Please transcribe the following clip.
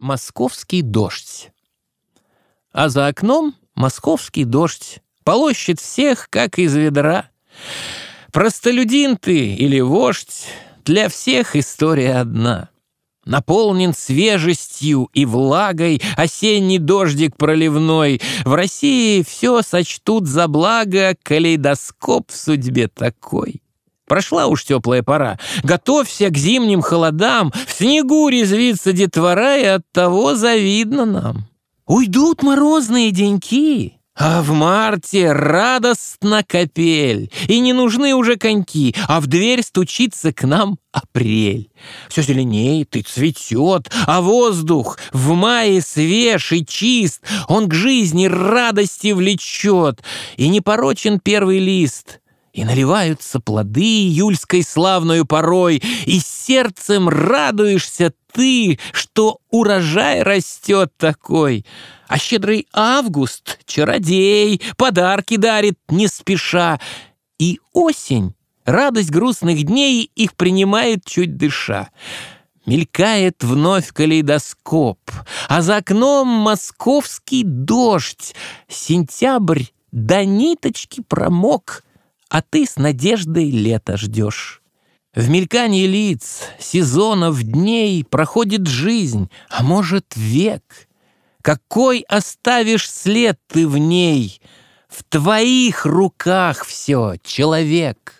Московский дождь. А за окном московский дождь полощет всех, как из ведра. Простолюдин ты или вождь, для всех история одна. Наполнен свежестью и влагой осенний дождик проливной. В России все сочтут за благо, калейдоскоп в судьбе такой. Прошла уж теплая пора. Готовься к зимним холодам. В снегу резвится детвора, и от того завидно нам. Уйдут морозные деньки, а в марте радостно капель, и не нужны уже коньки, а в дверь стучится к нам апрель. Все зеленеет и цветет, а воздух в мае свеж и чист, он к жизни радости влечет, и не порочен первый лист — и наливаются плоды июльской славною порой, И сердцем радуешься ты, что урожай растет такой. А щедрый август, чародей, подарки дарит не спеша. И осень, радость грустных дней, их принимает чуть дыша. Мелькает вновь калейдоскоп, а за окном московский дождь. Сентябрь до ниточки промок — а ты с надеждой лето ждешь. В мелькании лиц, сезонов, дней проходит жизнь, а может век. Какой оставишь след ты в ней? В твоих руках все, человек.